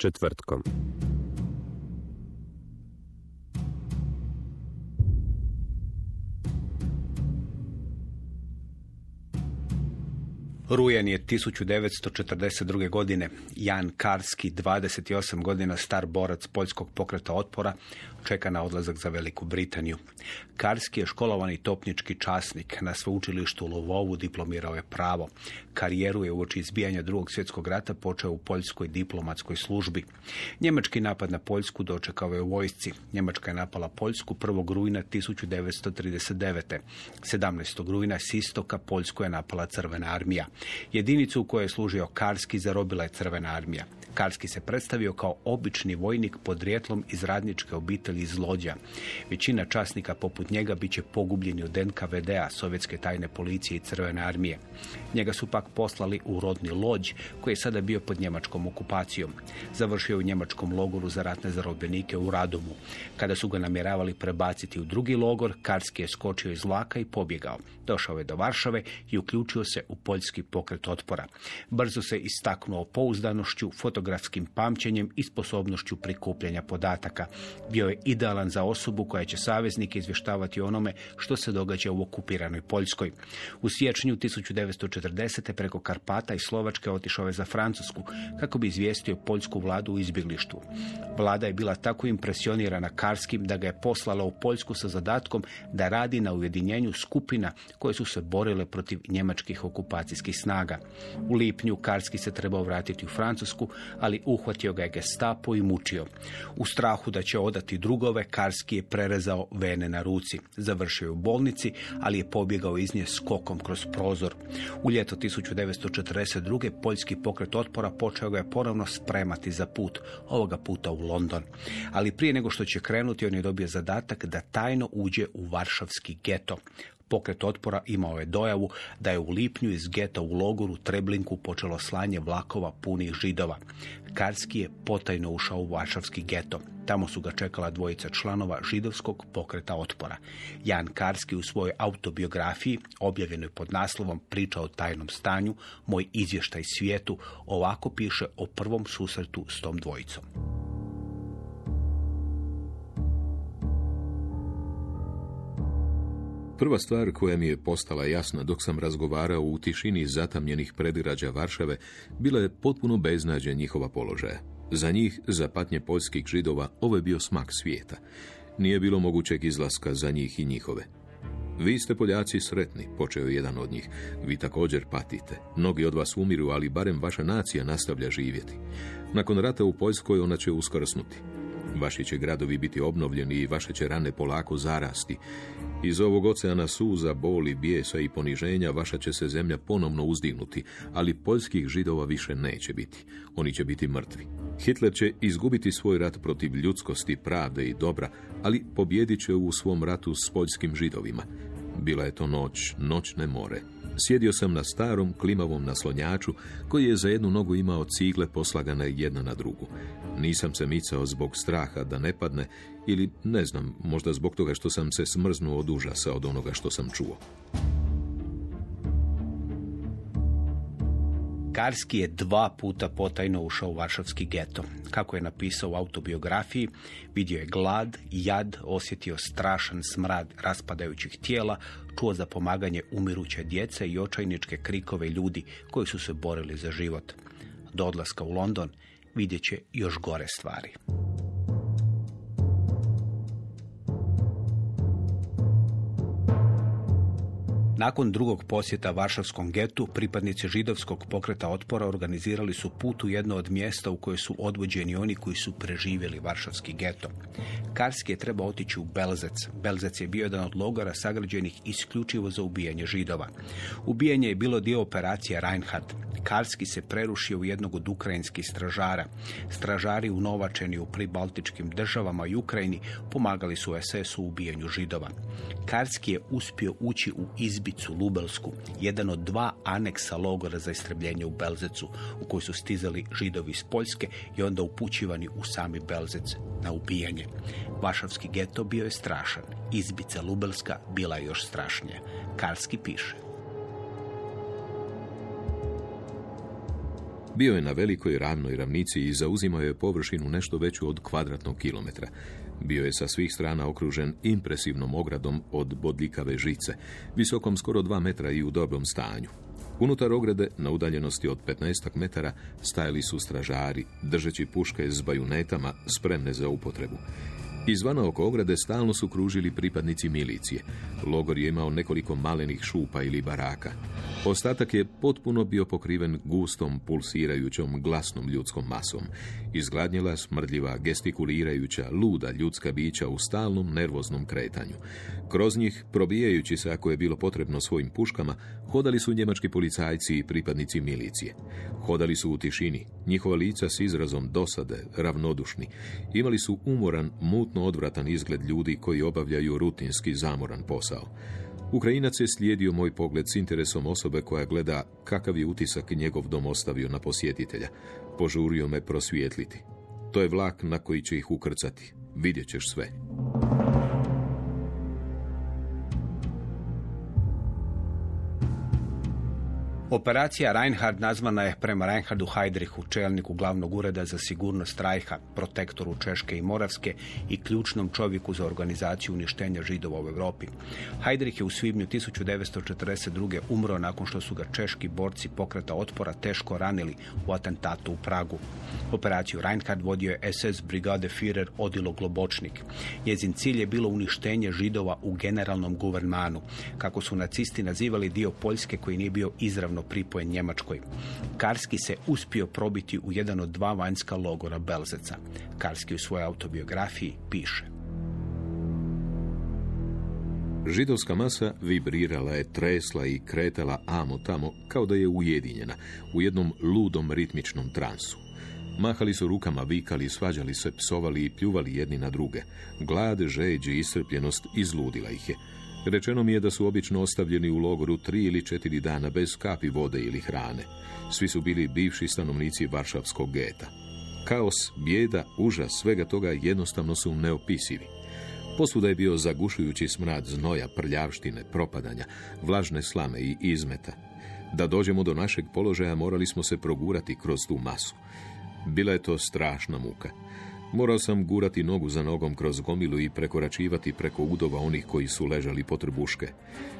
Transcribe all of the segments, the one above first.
Četvrtkom. Rujan je 1942. godine. Jan Karski, 28 godina star borac poljskog pokreta otpora, čeka na odlazak za Veliku Britaniju. Karski je školovani topnički časnik. Na sveučilištu u Lovovu diplomirao je pravo. Karijeru je uoči izbijanja drugog svjetskog rata počeo u poljskoj diplomatskoj službi. Njemački napad na Poljsku dočekao je u vojsci. Njemačka je napala Poljsku 1. rujna 1939. 17. rujna s istoka Poljsku je napala Crvena armija. Jedinicu u kojoj je služio Karski zarobila je Crvena armija. Karski se predstavio kao obični vojnik podrijetlom iz radničke obitelji iz Lođa. Većina časnika poput njega bit će pogubljeni od NKVD-a, sovjetske tajne policije i Crvene armije. Njega su pak poslali u rodni Lođ, koji je sada bio pod njemačkom okupacijom. Završio u njemačkom logoru za ratne zarobljenike u Radomu. Kada su ga namjeravali prebaciti u drugi logor, Karski je skočio iz vlaka i pobjegao. Došao je do Varšave i uključio se u poljski pokret otpora. Brzo se istaknuo pouzdanošću, fotografskim pamćenjem i sposobnošću prikupljanja podataka. Bio je idealan za osobu koja će saveznike izvještavati onome što se događa u okupiranoj Poljskoj. U siječnju 1940. preko Karpata i Slovačke otišao je za Francusku kako bi izvijestio poljsku vladu u izbjeglištvu. Vlada je bila tako impresionirana Karskim da ga je poslala u Poljsku sa zadatkom da radi na ujedinjenju skupina koje su se borile protiv njemačkih okupacijskih snaga. U lipnju Karski se trebao vratiti u Francusku, ali uhvatio ga je gestapo i mučio. U strahu da će odati drugove, Karski je prerezao vene na ruci. Završio je u bolnici, ali je pobjegao iz nje skokom kroz prozor. U ljeto 1942. poljski pokret otpora počeo ga je ponovno spremati za put, ovoga puta u London. Ali prije nego što će krenuti, on je dobio zadatak da tajno uđe u Varšavski geto. Pokret otpora imao je dojavu da je u lipnju iz geta u logoru Treblinku počelo slanje vlakova punih židova. Karski je potajno ušao u Varšavski geto. Tamo su ga čekala dvojica članova židovskog pokreta otpora. Jan Karski u svojoj autobiografiji, objavljenoj pod naslovom Priča o tajnom stanju, moj izvještaj svijetu, ovako piše o prvom susretu s tom dvojicom. Prva stvar koja mi je postala jasna dok sam razgovarao u tišini zatamljenih predgrađa Varšave bila je potpuno beznađe njihova položaja. Za njih, za patnje poljskih židova, ovo je bio smak svijeta. Nije bilo mogućeg izlaska za njih i njihove. Vi ste Poljaci sretni, počeo je jedan od njih. Vi također patite. Mnogi od vas umiru, ali barem vaša nacija nastavlja živjeti. Nakon rata u Poljskoj ona će uskrsnuti. Vaši će gradovi biti obnovljeni i vaše će rane polako zarasti. Iz ovog oceana suza, boli, bijesa i poniženja vaša će se zemlja ponovno uzdignuti, ali poljskih židova više neće biti. Oni će biti mrtvi. Hitler će izgubiti svoj rat protiv ljudskosti, pravde i dobra, ali pobjedit će u svom ratu s poljskim židovima. Bila je to noć, noćne more. Sjedio sam na starom, klimavom naslonjaču, koji je za jednu nogu imao cigle poslagane jedna na drugu. Nisam se micao zbog straha da ne padne, ili ne znam, možda zbog toga što sam se smrznuo od užasa od onoga što sam čuo. Karski je dva puta potajno ušao u Varšavski geto. Kako je napisao u autobiografiji, vidio je glad, jad, osjetio strašan smrad raspadajućih tijela, čuo za pomaganje umiruće djece i očajničke krikove ljudi koji su se borili za život. Do odlaska u London vidjet će još gore stvari. Nakon drugog posjeta Varšavskom getu, pripadnici židovskog pokreta otpora organizirali su put u jedno od mjesta u koje su odvođeni oni koji su preživjeli Varšavski geto. Karski je trebao otići u Belzec. Belzec je bio jedan od logora sagrađenih isključivo za ubijanje židova. Ubijanje je bilo dio operacije Reinhardt. Karski se prerušio u jednog od ukrajinskih stražara. Stražari unovačeni u pribaltičkim državama i Ukrajini pomagali su SS-u u ubijanju židova. Karski je uspio ući u izbicu Lubelsku, jedan od dva aneksa logora za istrebljenje u Belzecu, u koji su stizali židovi iz Poljske i onda upućivani u sami Belzec na ubijanje. Vašavski geto bio je strašan, izbica Lubelska bila je još strašnija. Karski piše. Bio je na velikoj ravnoj ravnici i zauzimao je površinu nešto veću od kvadratnog kilometra. Bio je sa svih strana okružen impresivnom ogradom od bodljikave žice, visokom skoro dva metra i u dobrom stanju. Unutar ograde, na udaljenosti od 15 metara, stajali su stražari, držeći puške s bajunetama, spremne za upotrebu. Izvana oko ograde stalno su kružili pripadnici milicije. Logor je imao nekoliko malenih šupa ili baraka. Ostatak je potpuno bio pokriven gustom, pulsirajućom, glasnom ljudskom masom. Izgladnjela, smrdljiva, gestikulirajuća, luda ljudska bića u stalnom nervoznom kretanju. Kroz njih, probijajući se ako je bilo potrebno svojim puškama, hodali su njemački policajci i pripadnici milicije. Hodali su u tišini, njihova lica s izrazom dosade, ravnodušni. Imali su umoran, mutno odvratan izgled ljudi koji obavljaju rutinski zamoran posao. Ukrajinac je slijedio moj pogled s interesom osobe koja gleda kakav je utisak njegov dom ostavio na posjetitelja. Požurio me prosvijetliti. To je vlak na koji će ih ukrcati. Vidjet ćeš sve. Operacija Reinhard nazvana je prema Reinhardu Heidrichu, čelniku glavnog ureda za sigurnost Rajha, protektoru Češke i Moravske i ključnom čovjeku za organizaciju uništenja židova u Europi. Heidrich je u svibnju 1942. umro nakon što su ga češki borci pokreta otpora teško ranili u atentatu u Pragu. Operaciju Reinhard vodio je SS brigade Führer Odilo Globočnik. Njezin cilj je bilo uništenje židova u generalnom guvernmanu, kako su nacisti nazivali dio Poljske koji nije bio izravno pripojen Njemačkoj. Karski se uspio probiti u jedan od dva vanjska logora Belzeca. Karski u svojoj autobiografiji piše. Židovska masa vibrirala je, tresla i kretala amo tamo kao da je ujedinjena u jednom ludom ritmičnom transu. Mahali su rukama, vikali, svađali se, psovali i pljuvali jedni na druge. Glad, žeđ i iscrpljenost izludila ih je. Rečeno mi je da su obično ostavljeni u logoru tri ili četiri dana bez kapi vode ili hrane. Svi su bili bivši stanovnici Varšavskog geta. Kaos, bijeda, užas, svega toga jednostavno su neopisivi. Posvuda je bio zagušujući smrad znoja, prljavštine, propadanja, vlažne slame i izmeta. Da dođemo do našeg položaja morali smo se progurati kroz tu masu. Bila je to strašna muka. Morao sam gurati nogu za nogom kroz gomilu i prekoračivati preko udova onih koji su ležali po trbuške.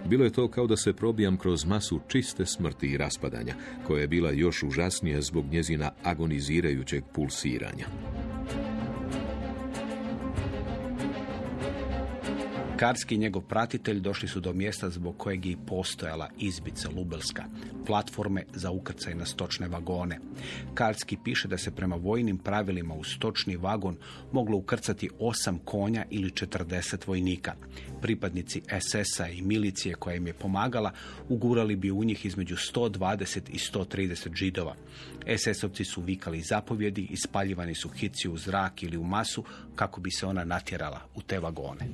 Bilo je to kao da se probijam kroz masu čiste smrti i raspadanja, koja je bila još užasnija zbog njezina agonizirajućeg pulsiranja. Karski i njegov pratitelj došli su do mjesta zbog kojeg je i postojala izbica Lubelska, platforme za ukrcaj na stočne vagone. Karski piše da se prema vojnim pravilima u stočni vagon moglo ukrcati osam konja ili 40 vojnika. Pripadnici SS-a i milicije koja im je pomagala ugurali bi u njih između 120 i 130 židova. SS-ovci su vikali zapovjedi, ispaljivani su hici u zrak ili u masu kako bi se ona natjerala u te vagone.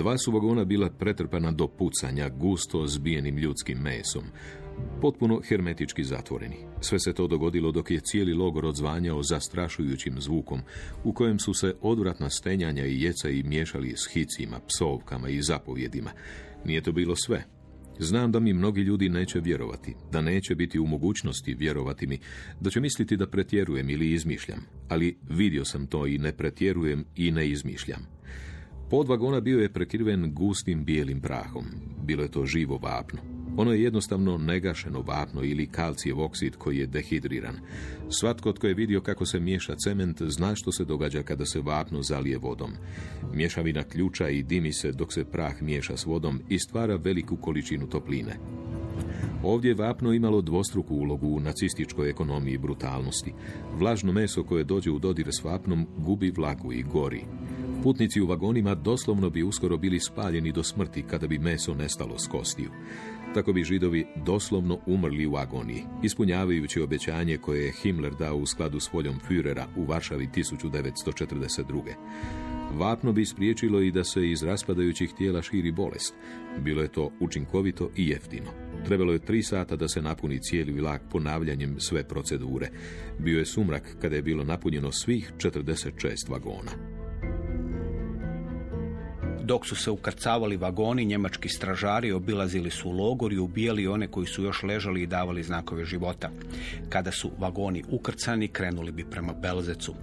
Dva su vagona bila pretrpana do pucanja, gusto zbijenim ljudskim mesom. Potpuno hermetički zatvoreni. Sve se to dogodilo dok je cijeli logor odzvanjao zastrašujućim zvukom, u kojem su se odvratna stenjanja i jecaji miješali s hicima, psovkama i zapovjedima. Nije to bilo sve. Znam da mi mnogi ljudi neće vjerovati, da neće biti u mogućnosti vjerovati mi, da će misliti da pretjerujem ili izmišljam, ali vidio sam to i ne pretjerujem i ne izmišljam. Pod vagona bio je prekriven gustim bijelim prahom. Bilo je to živo vapno. Ono je jednostavno negašeno vapno ili kalcijev oksid koji je dehidriran. Svatko tko je vidio kako se miješa cement zna što se događa kada se vapno zalije vodom. Mješavina ključa i dimi se dok se prah miješa s vodom i stvara veliku količinu topline. Ovdje je vapno imalo dvostruku ulogu u nacističkoj ekonomiji brutalnosti. Vlažno meso koje dođe u dodir s vapnom gubi vlagu i gori. Putnici u vagonima doslovno bi uskoro bili spaljeni do smrti kada bi meso nestalo s kostiju. Tako bi židovi doslovno umrli u agoniji, ispunjavajući obećanje koje je Himmler dao u skladu s voljom Führera u Varšavi 1942. Vapno bi spriječilo i da se iz raspadajućih tijela širi bolest. Bilo je to učinkovito i jeftino. Trebalo je tri sata da se napuni cijeli vlak ponavljanjem sve procedure. Bio je sumrak kada je bilo napunjeno svih 46 vagona. Dok su se ukrcavali vagoni, njemački stražari obilazili su logor i ubijali one koji su još ležali i davali znakove života. Kada su vagoni ukrcani, krenuli bi prema Belzecu.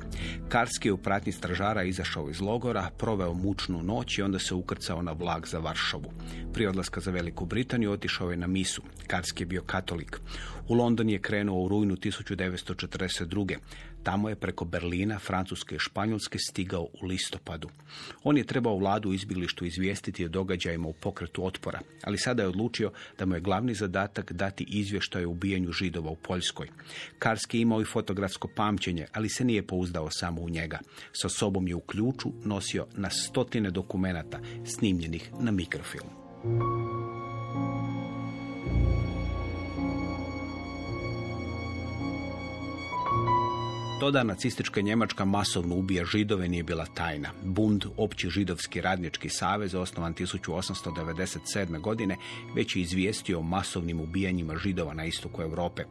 Karski je u pratnji stražara izašao iz logora, proveo mučnu noć i onda se ukrcao na vlak za Varšavu. Prije odlaska za Veliku Britaniju otišao je na misu. Karski je bio katolik. U London je krenuo u rujnu 1942. Tamo je preko Berlina, Francuske i Španjolske stigao u listopadu. On je trebao vladu u izbjeglištu izvijestiti o događajima u pokretu otpora, ali sada je odlučio da mu je glavni zadatak dati izvještaj o ubijanju židova u Poljskoj. Karski je imao i fotografsko pamćenje, ali se nije pouzdao samo u njega. Sa sobom je u ključu nosio na stotine dokumenata snimljenih na mikrofilm. To da nacistička Njemačka masovno ubija židove nije bila tajna. Bund, opći židovski radnički savez, osnovan 1897. godine, već je izvijestio o masovnim ubijanjima židova na istoku Europe.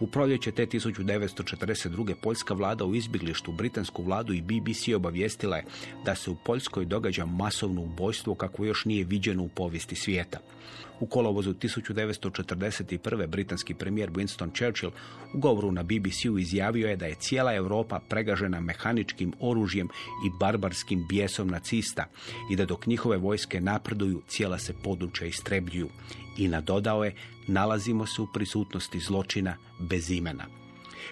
U proljeće te 1942. poljska vlada u izbjeglištu britansku vladu i BBC obavijestila je da se u Poljskoj događa masovno ubojstvo kako još nije viđeno u povijesti svijeta. U kolovozu 1941. britanski premijer Winston Churchill u govoru na BBC-u izjavio je da je cijela Europa pregažena mehaničkim oružjem i barbarskim bijesom nacista i da dok njihove vojske napreduju, cijela se područja istrebljuju. I nadodao je, nalazimo se u prisutnosti zločina bez imena.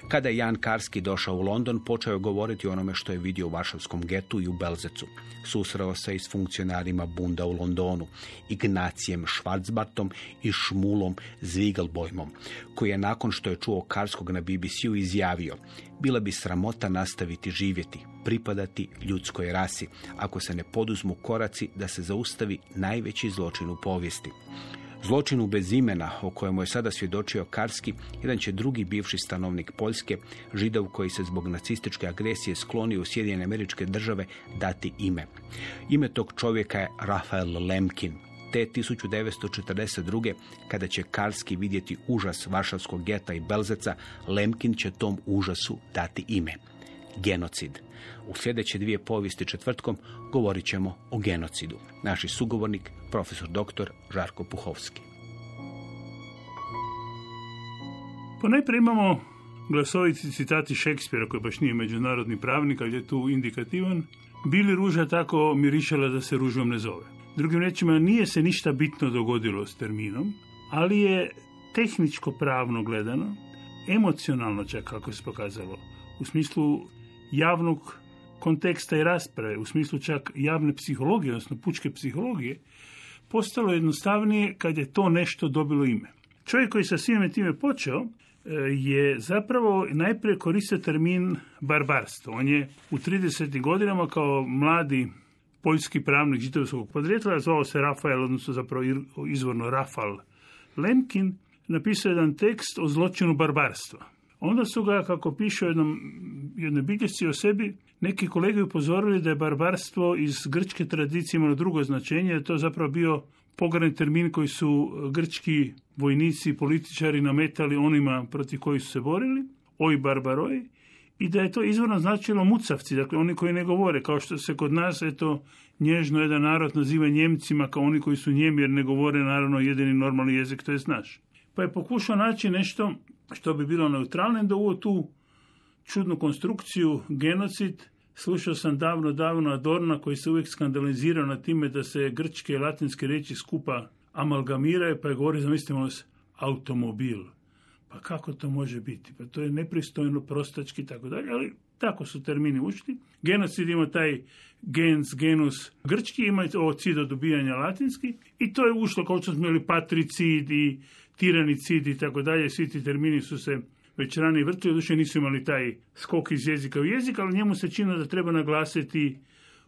Kada je Jan Karski došao u London, počeo je govoriti o onome što je vidio u Varšavskom getu i u Belzecu. Susreo se i s funkcionarima Bunda u Londonu, Ignacijem Schwarzbartom i Šmulom Zvigelbojmom, koji je nakon što je čuo Karskog na BBC-u izjavio bila bi sramota nastaviti živjeti, pripadati ljudskoj rasi, ako se ne poduzmu koraci da se zaustavi najveći zločin u povijesti. Zločinu bez imena, o kojemu je sada svjedočio Karski, jedan će drugi bivši stanovnik Poljske, židov koji se zbog nacističke agresije sklonio u Sjedinjene američke države, dati ime. Ime tog čovjeka je Rafael Lemkin. Te 1942. kada će Karski vidjeti užas Varšavskog geta i Belzeca, Lemkin će tom užasu dati ime. Genocid. U sljedeće dvije povijesti četvrtkom govorit ćemo o genocidu. Naši sugovornik, profesor dr. Žarko Puhovski. Ponajprije imamo glasovici citati Šekspira, koji baš nije međunarodni pravnik, ali je tu indikativan. Bili ruža tako mirišala da se ružom ne zove. Drugim rečima, nije se ništa bitno dogodilo s terminom, ali je tehničko pravno gledano, emocionalno čak kako se pokazalo, u smislu javnog konteksta i rasprave, u smislu čak javne psihologije, odnosno pučke psihologije, postalo jednostavnije kad je to nešto dobilo ime. Čovjek koji sa svime time počeo e, je zapravo najprije koristio termin barbarstvo. On je u 30. godinama kao mladi poljski pravnik židovskog podrijetla, zvao se Rafael, odnosno zapravo izvorno Rafal Lemkin, napisao jedan tekst o zločinu barbarstva. Onda su ga, kako piše u jednom, jednoj bilješci o sebi, neki kolege upozorili da je barbarstvo iz grčke tradicije imalo drugo značenje, da je to zapravo bio pogran termin koji su grčki vojnici i političari nametali onima protiv koji su se borili, oj barbaroj, i da je to izvorno značilo mucavci, dakle oni koji ne govore, kao što se kod nas, eto, nježno jedan narod naziva Njemcima kao oni koji su njemi, jer ne govore naravno jedini normalni jezik, to je naš. Pa je pokušao naći nešto što bi bilo neutralno, da ovo tu čudnu konstrukciju, genocid, slušao sam davno, davno Adorna koji se uvijek skandalizirao na time da se grčke i latinske riječi skupa amalgamiraju pa je govori, zamislite malo se, automobil. Pa kako to može biti? Pa to je nepristojno, prostački i tako dalje, ali tako su termini ušli. Genocid ima taj gens, genus grčki, ima ovo cid od ubijanja latinski i to je ušlo kao što smo imali patricid i tiranicid i tako dalje. Svi ti termini su se već ranije vrtili, doduše nisu imali taj skok iz jezika u jezik, ali njemu se čini da treba naglasiti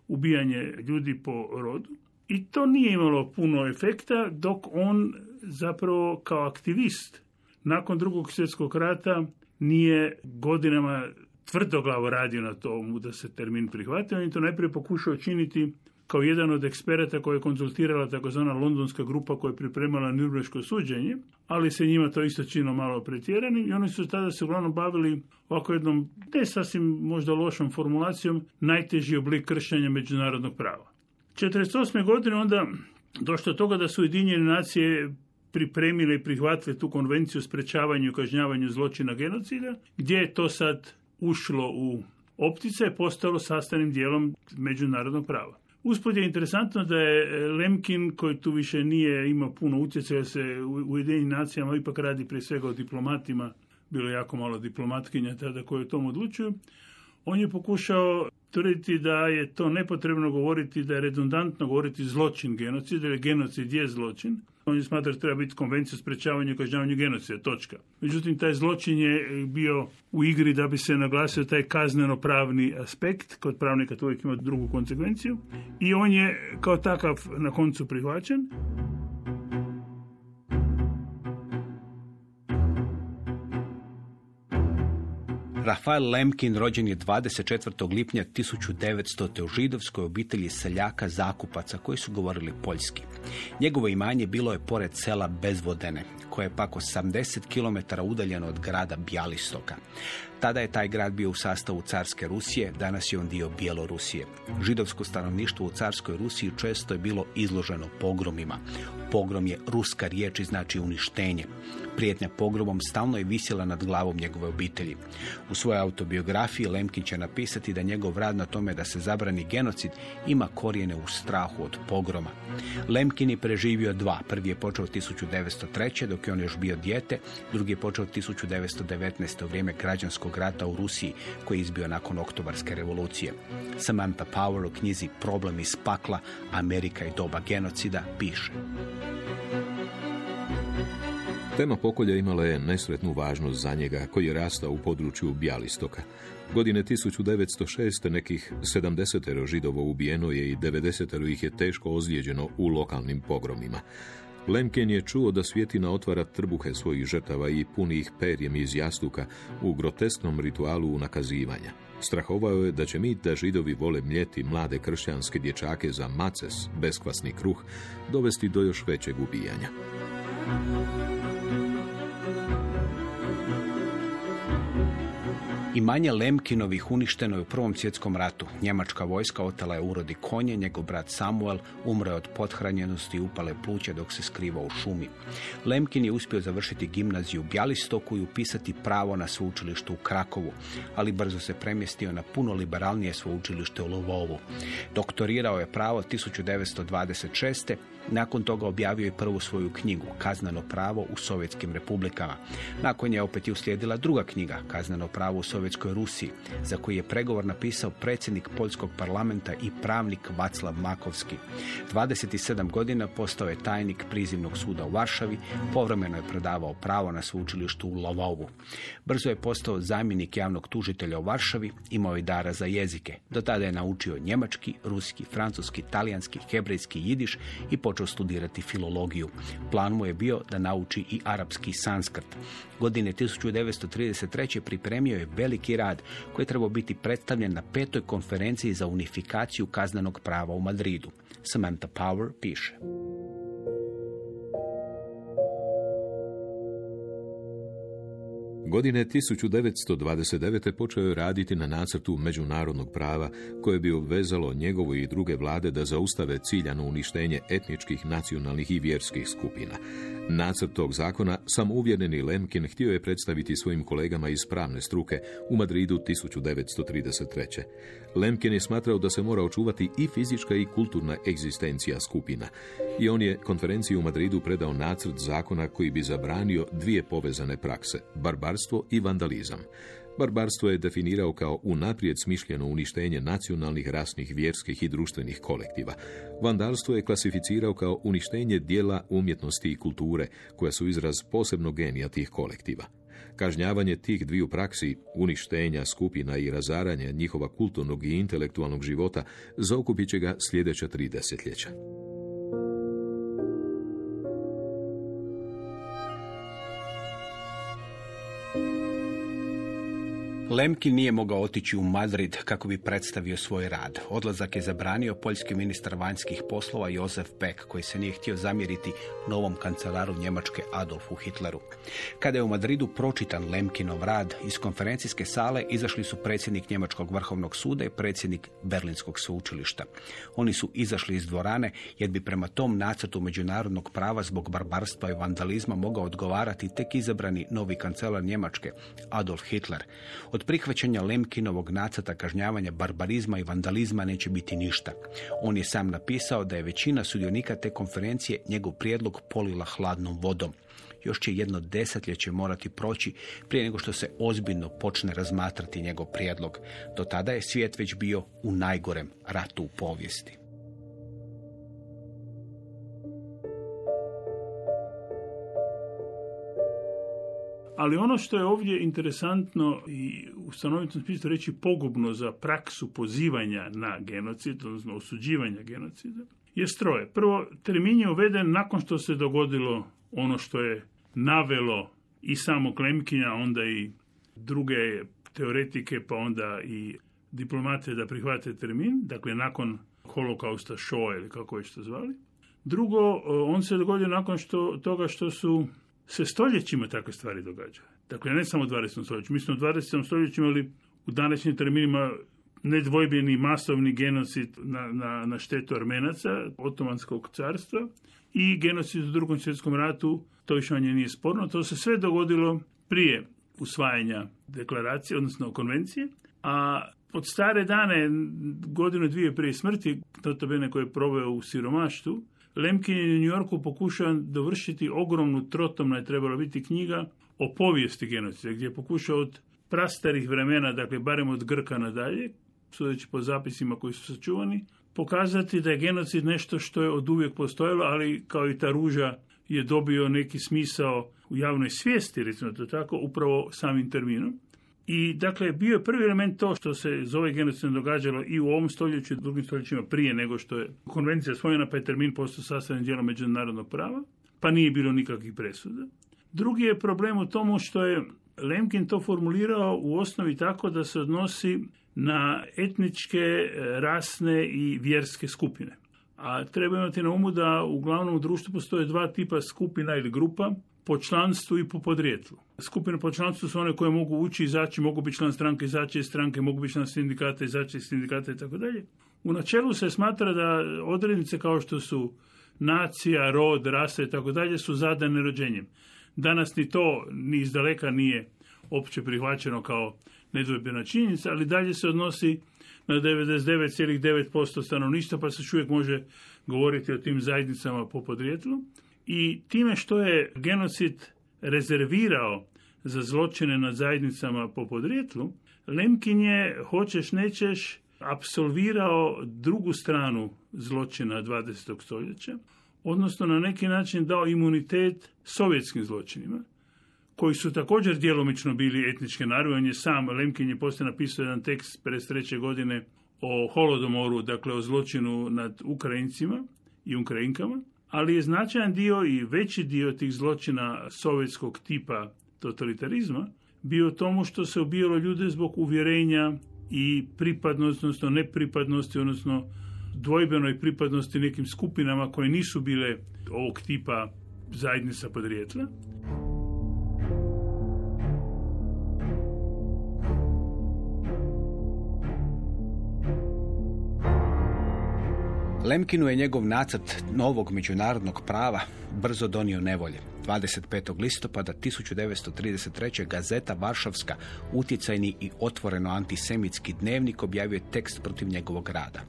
ubijanje ljudi po rodu. I to nije imalo puno efekta, dok on zapravo kao aktivist nakon drugog svjetskog rata nije godinama tvrdoglavo radio na tomu da se termin prihvati. On je to najprije pokušao činiti kao jedan od eksperata koji je konzultirala takozvana londonska grupa koja je pripremala Nürnberško suđenje, ali se njima to isto činilo malo pretjeranim i oni su tada se uglavnom bavili ovako jednom, ne sasvim možda lošom formulacijom, najteži oblik kršenja međunarodnog prava. 1948. godine onda došlo do toga da su Ujedinjene nacije pripremile i prihvatile tu konvenciju o sprečavanju i kažnjavanju zločina genocida, gdje je to sad ušlo u optice, postalo sastavnim dijelom međunarodnog prava. Uspod je interesantno da je Lemkin, koji tu više nije imao puno utjecaja, se u Ujedinjenim nacijama ipak radi prije svega o diplomatima, bilo je jako malo diplomatkinja tada koje o tom odlučuju, on je pokušao tvrditi da je to nepotrebno govoriti, da je redundantno govoriti zločin genocid, jer genocid je zločin. On je smatra da treba biti konvencija o sprečavanju i kažnjavanju genocida, točka. Međutim, taj zločin je bio u igri da bi se naglasio taj kazneno-pravni aspekt, kod pravnika to uvijek ima drugu konsekvenciju, i on je kao takav na koncu prihvaćen. Rafael Lemkin rođen je 24. lipnja 1900. u židovskoj obitelji seljaka zakupaca koji su govorili poljski. Njegovo imanje bilo je pored sela Bezvodene, koje je pak 80 km udaljeno od grada Bjalistoka. Tada je taj grad bio u sastavu carske Rusije, danas je on dio Bjelorusije. Židovsko stanovništvo u carskoj Rusiji često je bilo izloženo pogromima. Pogrom je ruska riječ i znači uništenje. Prijetnja pogromom stalno je visjela nad glavom njegove obitelji. U svojoj autobiografiji Lemkin će napisati da njegov rad na tome da se zabrani genocid ima korijene u strahu od pogroma. Lemkin je preživio dva. Prvi je počeo 1903. dok je on još bio dijete, drugi je počeo 1919. u vrijeme građanskog rata u Rusiji koji je izbio nakon oktobarske revolucije. Samantha Power u knjizi Problem iz pakla, Amerika i doba genocida piše. Tema pokolja imala je nesretnu važnost za njega, koji je rastao u području Bjalistoka. Godine 1906. nekih 70 židova ubijeno je i 90 ih je teško ozlijeđeno u lokalnim pogromima. Lemken je čuo da svjetina otvara trbuhe svojih žrtava i puni ih perjem iz jastuka u grotesknom ritualu unakazivanja. Strahovao je da će mit da židovi vole mljeti mlade kršćanske dječake za maces, beskvasni kruh, dovesti do još većeg ubijanja. Imanje Lemkinovih uništeno je u Prvom svjetskom ratu. Njemačka vojska otala je urodi konje, njegov brat Samuel umre od pothranjenosti i upale pluća dok se skriva u šumi. Lemkin je uspio završiti gimnaziju u Bjalistoku i upisati pravo na sveučilištu u Krakovu, ali brzo se premjestio na puno liberalnije sveučilište u Lvovu. Doktorirao je pravo 1926. Nakon toga objavio je prvu svoju knjigu, Kazneno pravo u Sovjetskim republikama. Nakon je opet i uslijedila druga knjiga, Kazneno pravo u Sovjetskoj Rusiji, za koji je pregovor napisao predsjednik Poljskog parlamenta i pravnik Vaclav Makovski. 27 godina postao je tajnik prizivnog suda u Varšavi, povremeno je predavao pravo na sveučilištu u Lavovu. Brzo je postao zamjenik javnog tužitelja u Varšavi, imao je dara za jezike. Do tada je naučio njemački, ruski, francuski, talijanski, hebrejski, jidiš i počeo studirati filologiju. Plan mu je bio da nauči i arapski sanskrt. Godine 1933. pripremio je veliki rad koji je trebao biti predstavljen na petoj konferenciji za unifikaciju kaznenog prava u Madridu. Samantha Power piše. Godine 1929. počeo je raditi na nacrtu međunarodnog prava koje bi obvezalo njegovo i druge vlade da zaustave ciljano uništenje etničkih, nacionalnih i vjerskih skupina. Nacrt tog zakona sam uvjereni Lemkin htio je predstaviti svojim kolegama iz pravne struke u Madridu 1933. Lemkin je smatrao da se mora očuvati i fizička i kulturna egzistencija skupina. I on je konferenciji u Madridu predao nacrt zakona koji bi zabranio dvije povezane prakse, barbarstvo i vandalizam. Barbarstvo je definirao kao unaprijed smišljeno uništenje nacionalnih, rasnih, vjerskih i društvenih kolektiva. Vandalstvo je klasificirao kao uništenje dijela umjetnosti i kulture, koja su izraz posebnog genija tih kolektiva. Kažnjavanje tih dviju praksi, uništenja skupina i razaranja njihova kulturnog i intelektualnog života, zaokupit će ga sljedeća tri desetljeća. Lemkin nije mogao otići u Madrid kako bi predstavio svoj rad. Odlazak je zabranio poljski ministar vanjskih poslova Josef Beck, koji se nije htio zamjeriti novom kancelaru Njemačke Adolfu Hitleru. Kada je u Madridu pročitan Lemkinov rad, iz konferencijske sale izašli su predsjednik Njemačkog vrhovnog suda i predsjednik Berlinskog sveučilišta. Oni su izašli iz dvorane jer bi prema tom nacrtu međunarodnog prava zbog barbarstva i vandalizma mogao odgovarati tek izabrani novi kancelar Njemačke, Adolf Hitler. Od prihvaćanja Lemkinovog nacrta kažnjavanja barbarizma i vandalizma neće biti ništa. On je sam napisao da je većina sudionika te konferencije njegov prijedlog polila hladnom vodom. Još će jedno desetljeće morati proći prije nego što se ozbiljno počne razmatrati njegov prijedlog. Do tada je svijet već bio u najgorem ratu u povijesti. Ali ono što je ovdje interesantno i u stanovitom smislu reći pogubno za praksu pozivanja na genocid, odnosno osuđivanja genocida, je stroje. Prvo, termin je uveden nakon što se dogodilo ono što je navelo i samo Klemkinja, onda i druge teoretike, pa onda i diplomate da prihvate termin, dakle nakon holokausta Shoah ili kako već to zvali. Drugo, on se dogodio nakon što, toga što su se stoljećima takve stvari događaju. Dakle, ne samo u 20. stoljeću. Mi smo u 20. stoljeću imali u današnjim terminima nedvojbeni masovni genocid na, na, na štetu Armenaca, Otomanskog carstva i genocid u drugom svjetskom ratu, to više manje nije sporno. To se sve dogodilo prije usvajanja deklaracije, odnosno konvencije, a od stare dane, godinu dvije prije smrti, bene koje je proveo u siromaštu, Lemkin je u New Yorku pokušao dovršiti ogromnu trotomna je trebala biti knjiga o povijesti genocida, gdje je pokušao od prastarih vremena, dakle barem od Grka nadalje, sudeći po zapisima koji su sačuvani, pokazati da je genocid nešto što je od uvijek postojalo, ali kao i ta ruža je dobio neki smisao u javnoj svijesti, recimo to tako, upravo samim terminom. I dakle, bio je prvi element to što se zove genocid događalo i u ovom stoljeću i drugim stoljećima prije nego što je konvencija svojena pa je termin postao sastavni dijelo međunarodnog prava, pa nije bilo nikakvih presuda. Drugi je problem u tomu što je Lemkin to formulirao u osnovi tako da se odnosi na etničke, rasne i vjerske skupine. A treba imati na umu da uglavnom u društvu postoje dva tipa skupina ili grupa po članstvu i po podrijetlu. Skupine po članstvu su one koje mogu ući, izaći, mogu biti član stranke, izaći iz stranke, mogu biti član sindikata, izaći iz sindikata i tako dalje. U načelu se smatra da odrednice kao što su nacija, rod, rasa i tako dalje su zadane rođenjem. Danas ni to ni iz daleka nije opće prihvaćeno kao nedvojbena činjenica, ali dalje se odnosi na 99,9% stanovništva, pa se još uvijek može govoriti o tim zajednicama po podrijetlu. I time što je genocid rezervirao za zločine nad zajednicama po podrijetlu, Lemkin je, hoćeš nećeš, apsolvirao drugu stranu zločina 20. stoljeća, odnosno na neki način dao imunitet sovjetskim zločinima, koji su također djelomično bili etničke naravi. On je sam, Lemkin je poslije napisao jedan tekst 53. godine o holodomoru, dakle o zločinu nad Ukrajincima i Ukrajinkama, ali je značajan dio i veći dio tih zločina sovjetskog tipa totalitarizma bio tomu što se ubijalo ljude zbog uvjerenja i pripadnosti, odnosno nepripadnosti, odnosno dvojbenoj pripadnosti nekim skupinama koje nisu bile ovog tipa zajednica podrijetla. Lemkinu je njegov nacrt novog međunarodnog prava brzo donio nevolje. 25. listopada 1933. gazeta Varšavska, utjecajni i otvoreno antisemitski dnevnik, objavio tekst protiv njegovog rada.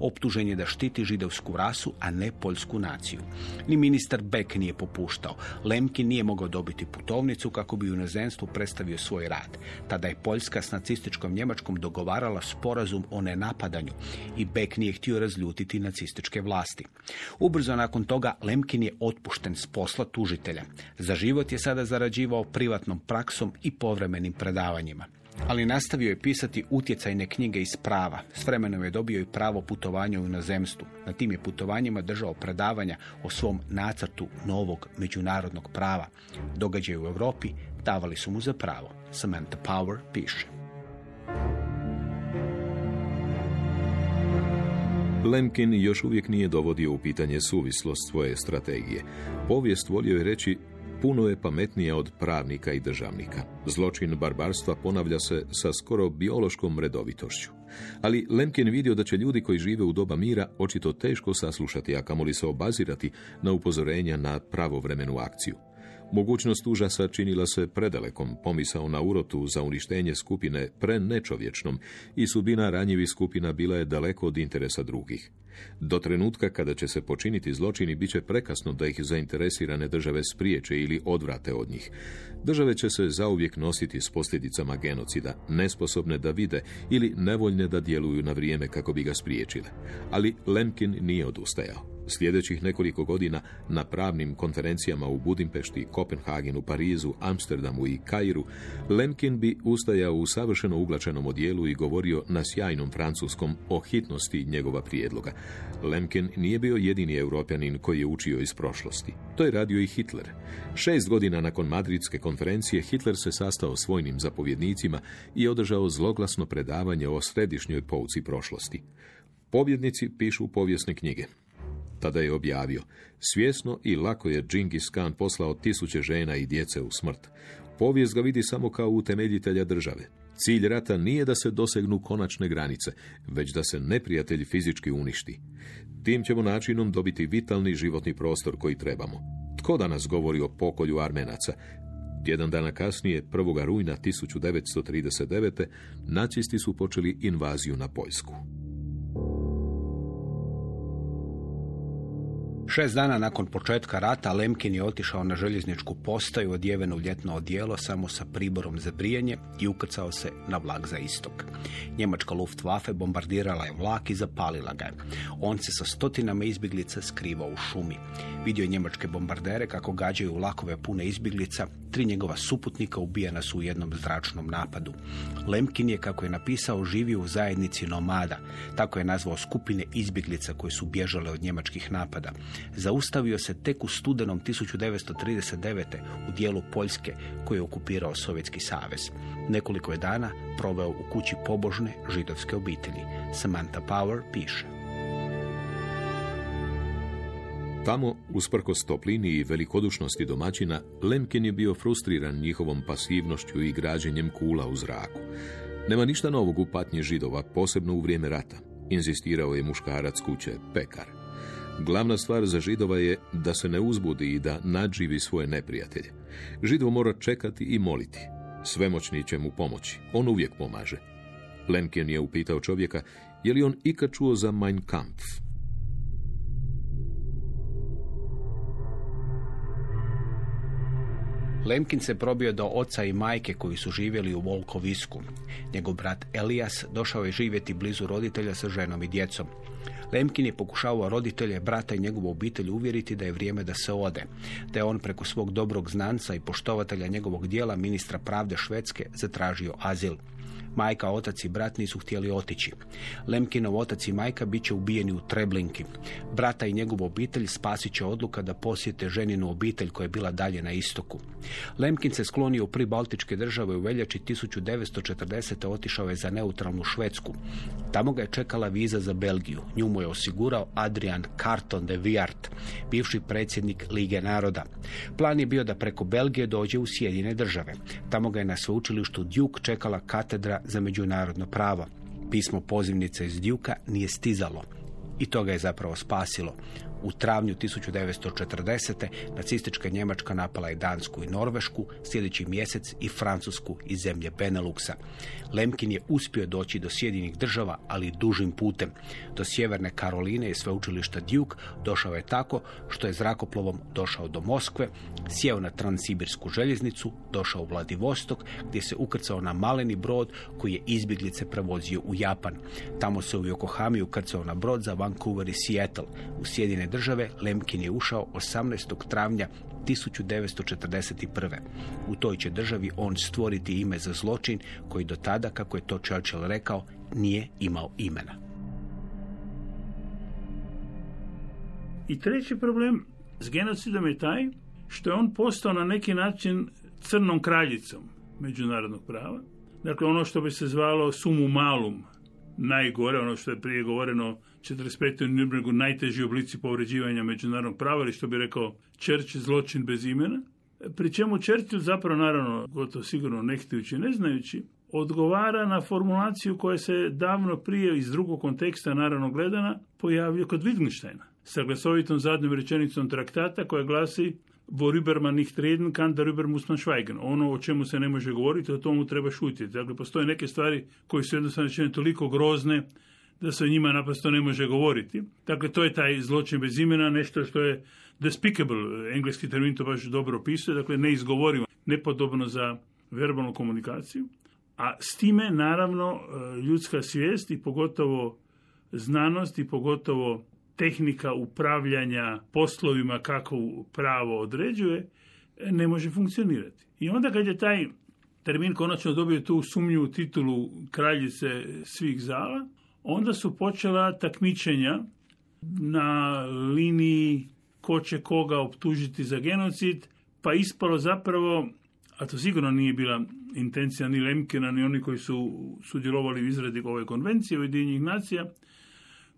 Optužen je da štiti židovsku rasu, a ne poljsku naciju. Ni ministar Beck nije popuštao. Lemkin nije mogao dobiti putovnicu kako bi u inozemstvu predstavio svoj rad. Tada je Poljska s nacističkom Njemačkom dogovarala sporazum o nenapadanju i Beck nije htio razljutiti nacističke vlasti. Ubrzo nakon toga Lemkin je otpušten s posla tužitelja. Za život je sada zarađivao privatnom praksom i povremenim predavanjima. Ali nastavio je pisati utjecajne knjige iz prava. S vremenom je dobio i pravo putovanja u inozemstvu. Na tim je putovanjima držao predavanja o svom nacrtu novog međunarodnog prava. Događaje u Europi davali su mu za pravo. Samantha Power piše. Lemkin još uvijek nije dovodio u pitanje suvislost svoje strategije. Povijest volio je reći puno je pametnija od pravnika i državnika. Zločin barbarstva ponavlja se sa skoro biološkom redovitošću. Ali Lemkin vidio da će ljudi koji žive u doba mira očito teško saslušati, a kamoli se obazirati na upozorenja na pravovremenu akciju. Mogućnost užasa činila se predalekom, pomisao na urotu za uništenje skupine prenečovječnom i sudbina ranjivih skupina bila je daleko od interesa drugih. Do trenutka kada će se počiniti zločini, bit će prekasno da ih zainteresirane države spriječe ili odvrate od njih. Države će se zauvijek nositi s posljedicama genocida, nesposobne da vide ili nevoljne da djeluju na vrijeme kako bi ga spriječile. Ali Lemkin nije odustajao. Sljedećih nekoliko godina na pravnim konferencijama u Budimpešti, Kopenhagenu, Parizu, Amsterdamu i Kairu, Lemkin bi ustajao u savršeno uglačenom odjelu i govorio na sjajnom francuskom o hitnosti njegova prijedloga. Lemkin nije bio jedini europljanin koji je učio iz prošlosti. To je radio i Hitler. Šest godina nakon Madridske konferencije Hitler se sastao s vojnim zapovjednicima i održao zloglasno predavanje o središnjoj pouci prošlosti. Pobjednici pišu povijesne knjige. Tada je objavio, svjesno i lako je Džingis Khan poslao tisuće žena i djece u smrt. Povijest ga vidi samo kao utemeljitelja države. Cilj rata nije da se dosegnu konačne granice, već da se neprijatelj fizički uništi. Tim ćemo načinom dobiti vitalni životni prostor koji trebamo. Tko danas govori o pokolju Armenaca? Tjedan dana kasnije, 1. rujna 1939. nacisti su počeli invaziju na Poljsku. Šest dana nakon početka rata Lemkin je otišao na željezničku postaju odjevenu u ljetno odijelo samo sa priborom za brijanje i ukrcao se na vlak za istok. Njemačka Luftwaffe bombardirala je vlak i zapalila ga. On se sa stotinama izbjeglica skrivao u šumi. Vidio je njemačke bombardere kako gađaju vlakove pune izbjeglica, tri njegova suputnika ubijena su u jednom zračnom napadu. Lemkin je, kako je napisao, živio u zajednici nomada. Tako je nazvao skupine izbjeglica koje su bježale od njemačkih napada. Zaustavio se tek u studenom 1939. u dijelu Poljske koji je okupirao Sovjetski savez. Nekoliko je dana proveo u kući pobožne židovske obitelji. Samantha Power piše. Tamo, usprkos toplini i velikodušnosti domaćina, Lemkin je bio frustriran njihovom pasivnošću i građenjem kula u zraku. Nema ništa novog u patnji židova, posebno u vrijeme rata, inzistirao je muškarac kuće, pekar. Glavna stvar za židova je da se ne uzbudi i da nadživi svoje neprijatelje. Židov mora čekati i moliti. Svemoćni će mu pomoći. On uvijek pomaže. Lemkin je upitao čovjeka je li on ikad čuo za Mein Kampf. Lemkin se probio do oca i majke koji su živjeli u Volkovisku. Njegov brat Elijas došao je živjeti blizu roditelja sa ženom i djecom. Lemkin je pokušavao roditelje, brata i njegovu obitelj uvjeriti da je vrijeme da se ode, da je on preko svog dobrog znanca i poštovatelja njegovog dijela ministra pravde Švedske zatražio azil. Majka, otac i brat nisu htjeli otići. Lemkinov otac i majka bit će ubijeni u Treblinki. Brata i njegovu obitelj spasit će odluka da posjete ženinu obitelj koja je bila dalje na istoku. Lemkin se sklonio u pribaltičke države u veljači 1940. otišao je za neutralnu Švedsku. Tamo ga je čekala viza za Belgiju. Nju mu je osigurao Adrian Carton de Viart, bivši predsjednik Lige naroda. Plan je bio da preko Belgije dođe u Sjedine države. Tamo ga je na sveučilištu Duke čekala katedra za međunarodno pravo. Pismo pozivnice iz Djuka nije stizalo. I to ga je zapravo spasilo. U travnju 1940. nacistička Njemačka napala je Dansku i Norvešku, sljedeći mjesec i Francusku i zemlje Beneluxa. Lemkin je uspio doći do Sjedinjenih država, ali dužim putem. Do Sjeverne Karoline i sveučilišta Duke došao je tako što je zrakoplovom došao do Moskve, sjeo na transsibirsku željeznicu, došao u Vladivostok, gdje se ukrcao na maleni brod koji je izbjeglice prevozio u Japan. Tamo se u Yokohami ukrcao na brod za Vancouver i Seattle. U Sjedine države Lemkin je ušao 18. travnja 1941. U toj će državi on stvoriti ime za zločin koji do tada, kako je to Churchill rekao, nije imao imena. I treći problem s genocidom je taj što je on postao na neki način crnom kraljicom međunarodnog prava. Dakle, ono što bi se zvalo sumu malum, najgore, ono što je prije govoreno 45. u Nürnbergu, najteži oblici povređivanja međunarodnog prava, ili što bi rekao Churchill, zločin bez imena. Pri čemu Churchill zapravo, naravno, gotovo sigurno ne htijući, ne znajući, odgovara na formulaciju koja se davno prije iz drugog konteksta, naravno gledana, pojavio kod Wittgensteina. Sa glasovitom zadnjom rečenicom traktata koja glasi worüber man nicht reden kann, darüber muss man schweigen. Ono o čemu se ne može govoriti, o tomu treba šutiti. Dakle, postoje neke stvari koje su jednostavno rečene toliko grozne da se o njima naprosto ne može govoriti. Dakle, to je taj zločin bez imena, nešto što je despicable, engleski termin to baš dobro opisuje, dakle neizgovorivo, nepodobno za verbalnu komunikaciju. A s time, naravno, ljudska svijest i pogotovo znanost i pogotovo tehnika upravljanja poslovima kako pravo određuje, ne može funkcionirati. I onda kad je taj termin konačno dobio tu sumnju titulu kraljice svih zala, onda su počela takmičenja na liniji ko će koga optužiti za genocid, pa ispalo zapravo, a to sigurno nije bila intencija ni Lemkina, ni oni koji su sudjelovali u izradi ove konvencije Ujedinjenih nacija,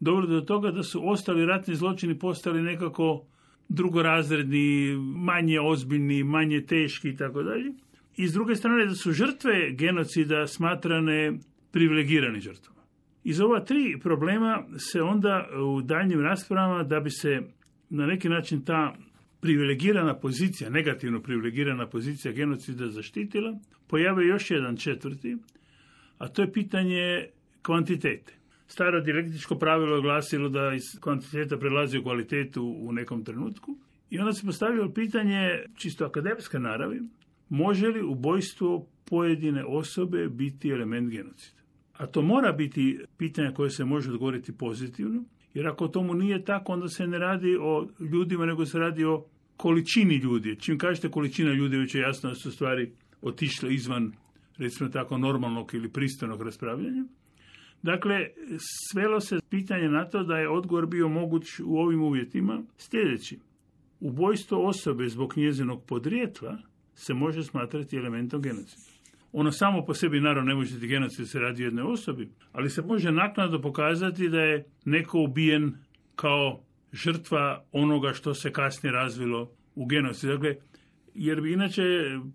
dobro do toga da su ostali ratni zločini postali nekako drugorazredni, manje ozbiljni, manje teški i. I s druge strane da su žrtve genocida smatrane privilegirani žrtvama. Iz ova tri problema se onda u daljnjim raspravama da bi se na neki način ta privilegirana pozicija, negativno privilegirana pozicija genocida zaštitila, pojavio još jedan četvrti, a to je pitanje kvantitete. Staro dijalektičko pravilo je glasilo da iz kvantiteta prelazi u kvalitetu u nekom trenutku. I onda se postavilo pitanje, čisto akademske naravi, može li ubojstvo pojedine osobe biti element genocida? A to mora biti pitanje koje se može odgovoriti pozitivno, jer ako tomu nije tako, onda se ne radi o ljudima, nego se radi o količini ljudi. Čim kažete količina ljudi, već je jasno da su stvari otišle izvan, recimo tako, normalnog ili pristojnog raspravljanja. Dakle, svelo se pitanje na to da je odgovor bio moguć u ovim uvjetima sljedeći. Ubojstvo osobe zbog njezinog podrijetla se može smatrati elementom genocida. Ono samo po sebi naravno ne može biti genocid se radi o jednoj osobi, ali se može naknadno pokazati da je neko ubijen kao žrtva onoga što se kasnije razvilo u genocid. Dakle, jer bi inače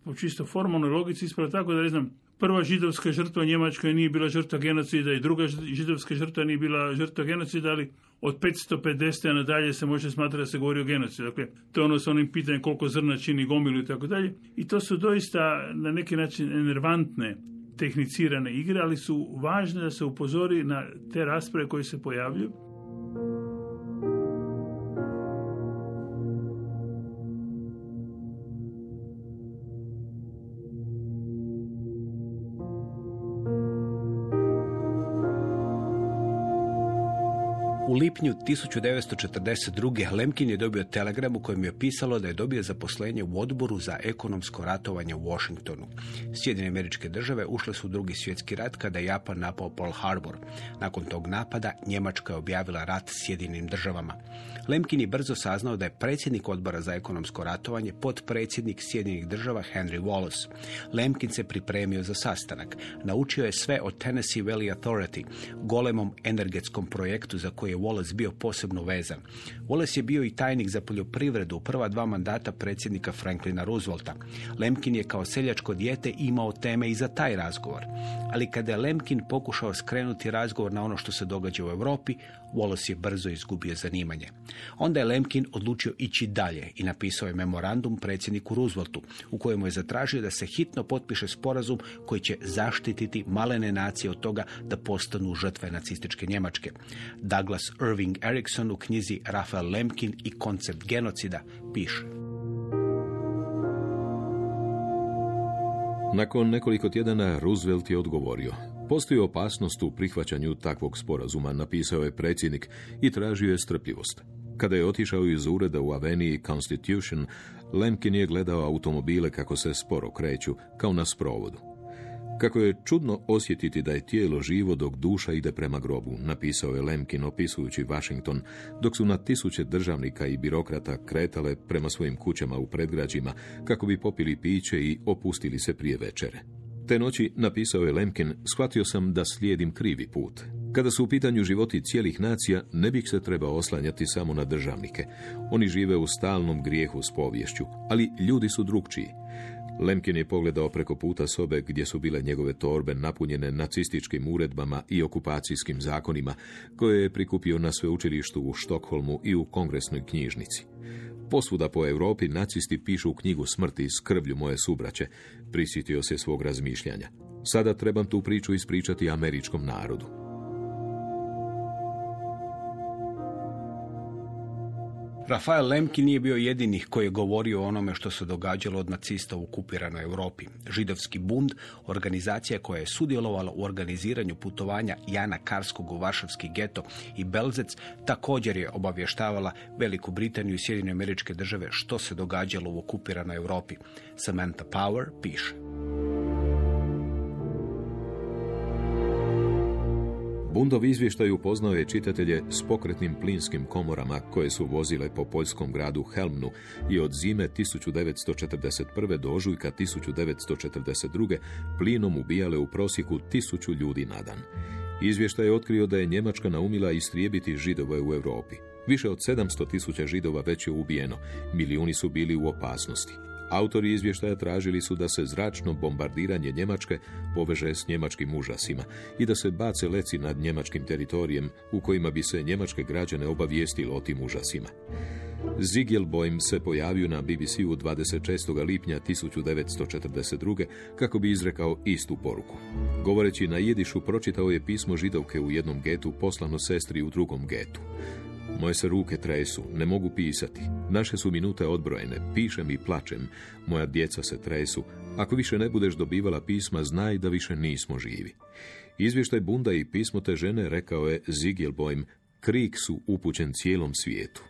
po čisto formalnoj logici ispravo tako da ne znam, prva židovska žrtva Njemačkoj nije bila žrtva genocida i druga židovska žrtva nije bila žrtva genocida, ali od 550. nadalje se može smatrati da se govori o genocidu. Dakle, to je ono s onim pitanjem koliko zrna čini gomilu i tako dalje. I to su doista na neki način enervantne tehnicirane igre, ali su važne da se upozori na te rasprave koje se pojavljuju lipnju 1942. Lemkin je dobio telegram u kojem je pisalo da je dobio zaposlenje u odboru za ekonomsko ratovanje u Washingtonu. Sjedine američke države ušle su u drugi svjetski rat kada je Japan napao Pearl Harbor. Nakon tog napada Njemačka je objavila rat Sjedinim državama. Lemkin je brzo saznao da je predsjednik odbora za ekonomsko ratovanje potpredsjednik Sjedinih država Henry Wallace. Lemkin se pripremio za sastanak. Naučio je sve o Tennessee Valley Authority, golemom energetskom projektu za koje je Wallace bio posebno vezan. Wallace je bio i tajnik za poljoprivredu u prva dva mandata predsjednika Franklina Roosevelta. Lemkin je kao seljačko dijete imao teme i za taj razgovor. Ali kada je Lemkin pokušao skrenuti razgovor na ono što se događa u Europi, Wallace je brzo izgubio zanimanje. Onda je Lemkin odlučio ići dalje i napisao je memorandum predsjedniku Rooseveltu, u kojemu je zatražio da se hitno potpiše sporazum koji će zaštititi malene nacije od toga da postanu žrtve nacističke Njemačke. Douglas Irving Erikson u knjizi Rafael Lemkin i koncept genocida piše. Nakon nekoliko tjedana Roosevelt je odgovorio. Postoji opasnost u prihvaćanju takvog sporazuma, napisao je predsjednik i tražio je strpljivost. Kada je otišao iz ureda u aveniji Constitution, Lemkin je gledao automobile kako se sporo kreću, kao na sprovodu. Kako je čudno osjetiti da je tijelo živo dok duša ide prema grobu, napisao je Lemkin opisujući Washington, dok su na tisuće državnika i birokrata kretale prema svojim kućama u predgrađima kako bi popili piće i opustili se prije večere. Te noći, napisao je Lemkin, shvatio sam da slijedim krivi put. Kada su u pitanju životi cijelih nacija, ne bih se trebao oslanjati samo na državnike. Oni žive u stalnom grijehu s povješću, ali ljudi su drugčiji. Lemkin je pogledao preko puta sobe gdje su bile njegove torbe napunjene nacističkim uredbama i okupacijskim zakonima, koje je prikupio na sveučilištu u Štokholmu i u kongresnoj knjižnici. Posvuda po Europi nacisti pišu knjigu smrti s krvlju moje subraće, prisjetio se svog razmišljanja. Sada trebam tu priču ispričati američkom narodu. Rafael Lemki nije bio jedini koji je govorio o onome što se događalo od nacista u okupiranoj Europi. Židovski bund, organizacija koja je sudjelovala u organiziranju putovanja Jana Karskog u Varšavski geto i Belzec, također je obavještavala Veliku Britaniju i Sjedinje američke države što se događalo u okupiranoj Europi. Samantha Power piše. Bundov izvještaj upoznao je čitatelje s pokretnim plinskim komorama koje su vozile po poljskom gradu Helmnu i od zime 1941. do ožujka 1942. plinom ubijale u prosjeku tisuću ljudi na dan. Izvještaj je otkrio da je Njemačka naumila istrijebiti židove u Europi. Više od 700 tisuća židova već je ubijeno, milijuni su bili u opasnosti. Autori izvještaja tražili su da se zračno bombardiranje Njemačke poveže s njemačkim užasima i da se bace leci nad njemačkim teritorijem u kojima bi se njemačke građane obavijestilo o tim užasima. Zigelbojm se pojavio na BBC-u 26. lipnja 1942. kako bi izrekao istu poruku. Govoreći na jidišu, pročitao je pismo židovke u jednom getu poslano sestri u drugom getu. Moje se ruke tresu, ne mogu pisati. Naše su minute odbrojene, pišem i plačem. Moja djeca se tresu. Ako više ne budeš dobivala pisma, znaj da više nismo živi. Izvještaj Bunda i pismo te žene, rekao je Zigelbojm, krik su upućen cijelom svijetu.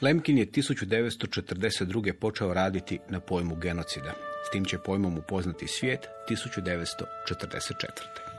Lemkin je 1942. počeo raditi na pojmu genocida. S tim će pojmom upoznati svijet 1944.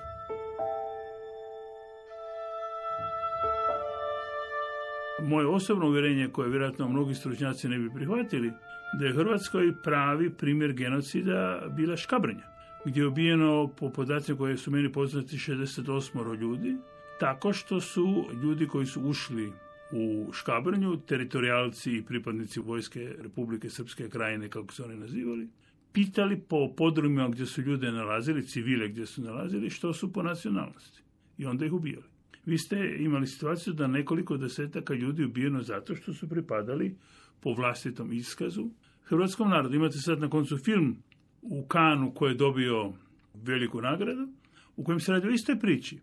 Moje osobno uvjerenje koje vjerojatno mnogi stručnjaci ne bi prihvatili, da je Hrvatskoj pravi primjer genocida bila škabrnja, gdje je ubijeno po podacima koje su meni poznati 68 ljudi, tako što su ljudi koji su ušli u Škabrnju, teritorijalci i pripadnici vojske Republike Srpske krajine, kako se oni nazivali, pitali po podrumima gdje su ljude nalazili, civile gdje su nalazili, što su po nacionalnosti. I onda ih ubijali. Vi ste imali situaciju da nekoliko desetaka ljudi ubijeno zato što su pripadali po vlastitom iskazu hrvatskom narodu. Imate sad na koncu film u Kanu koji je dobio veliku nagradu, u kojem se radi o istoj priči,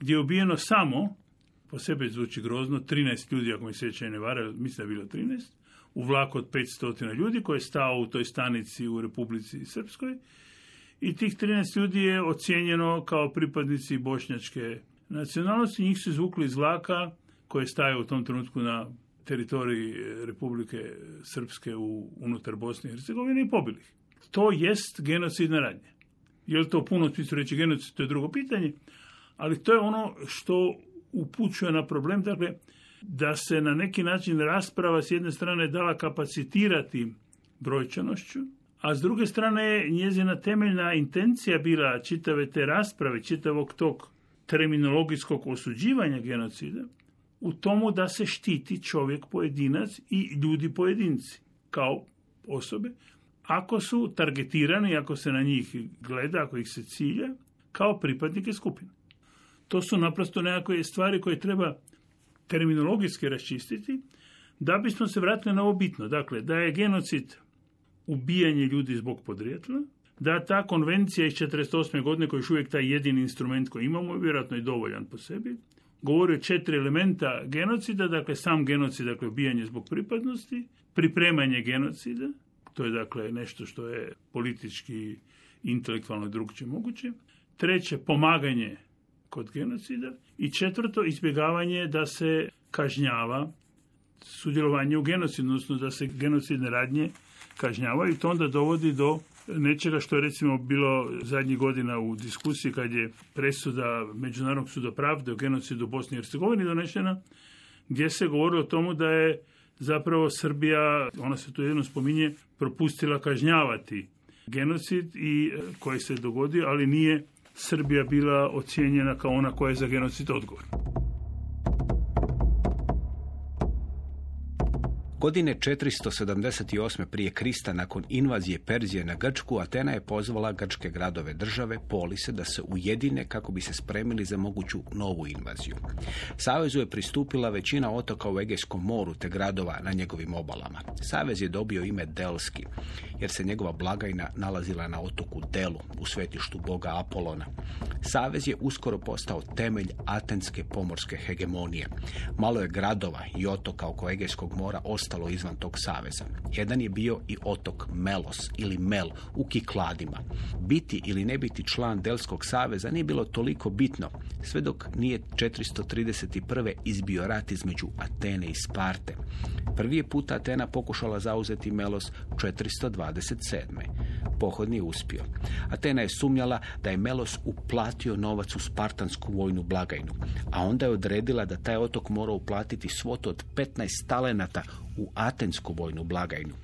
gdje je ubijeno samo, po sebi zvuči grozno, 13 ljudi, ako mi sjećanje ne vara, mislim da je bilo 13, u vlaku od 500 ljudi koji je stao u toj stanici u Republici Srpskoj i tih 13 ljudi je ocijenjeno kao pripadnici bošnjačke nacionalnosti. Njih su izvukli iz vlaka koje staje u tom trenutku na teritoriji Republike Srpske u unutar Bosne i Hercegovine i pobili. To jest genocidna radnja. Je li to puno smislu reći genocid, to je drugo pitanje, ali to je ono što upućuje na problem, dakle, da se na neki način rasprava s jedne strane dala kapacitirati brojčanošću, a s druge strane je njezina temeljna intencija bila čitave te rasprave, čitavog tog terminologijskog osuđivanja genocida, u tomu da se štiti čovjek pojedinac i ljudi pojedinci kao osobe, ako su targetirani, ako se na njih gleda, ako ih se cilja, kao pripadnike skupine. To su naprosto nekakve stvari koje treba terminologijski raščistiti, da bismo se vratili na ovo bitno. Dakle, da je genocid ubijanje ljudi zbog podrijetla, da ta konvencija iz 48. godine, koji je uvijek taj jedini instrument koji imamo, je vjerojatno i dovoljan po sebi, govori o četiri elementa genocida, dakle sam genocid, dakle ubijanje zbog pripadnosti, pripremanje genocida, to je dakle nešto što je politički, intelektualno i drugčije moguće. Treće, pomaganje kod genocida. I četvrto, izbjegavanje da se kažnjava sudjelovanje u genocidu, odnosno da se genocidne radnje kažnjavaju i to onda dovodi do nečega što je recimo bilo zadnjih godina u diskusiji kad je presuda Međunarodnog suda pravde o genocidu u Bosni i Hercegovini donešena, gdje se govori o tomu da je zapravo Srbija, ona se tu jedno spominje, propustila kažnjavati genocid i e, koji se dogodio, ali nije Srbija bila ocijenjena kao ona koja je za genocid odgovorna. Godine 478. prije Krista nakon invazije Perzije na Grčku, Atena je pozvala grčke gradove države, polise, da se ujedine kako bi se spremili za moguću novu invaziju. Savezu je pristupila većina otoka u Egejskom moru te gradova na njegovim obalama. Savez je dobio ime Delski, jer se njegova blagajna nalazila na otoku Delu, u svetištu boga Apolona. Savez je uskoro postao temelj atenske pomorske hegemonije. Malo je gradova i otoka oko Egejskog mora izvan tog saveza. Jedan je bio i otok Melos ili Mel u Kikladima. Biti ili ne biti član Delskog saveza nije bilo toliko bitno, sve dok nije 431. izbio rat između Atene i Sparte. Prvi je put Atena pokušala zauzeti Melos 427. Pohod nije uspio. Atena je sumnjala da je Melos uplatio novac u spartansku vojnu blagajnu, a onda je odredila da taj otok mora uplatiti svotu od 15 talenata u atensku vojnu blagajnu.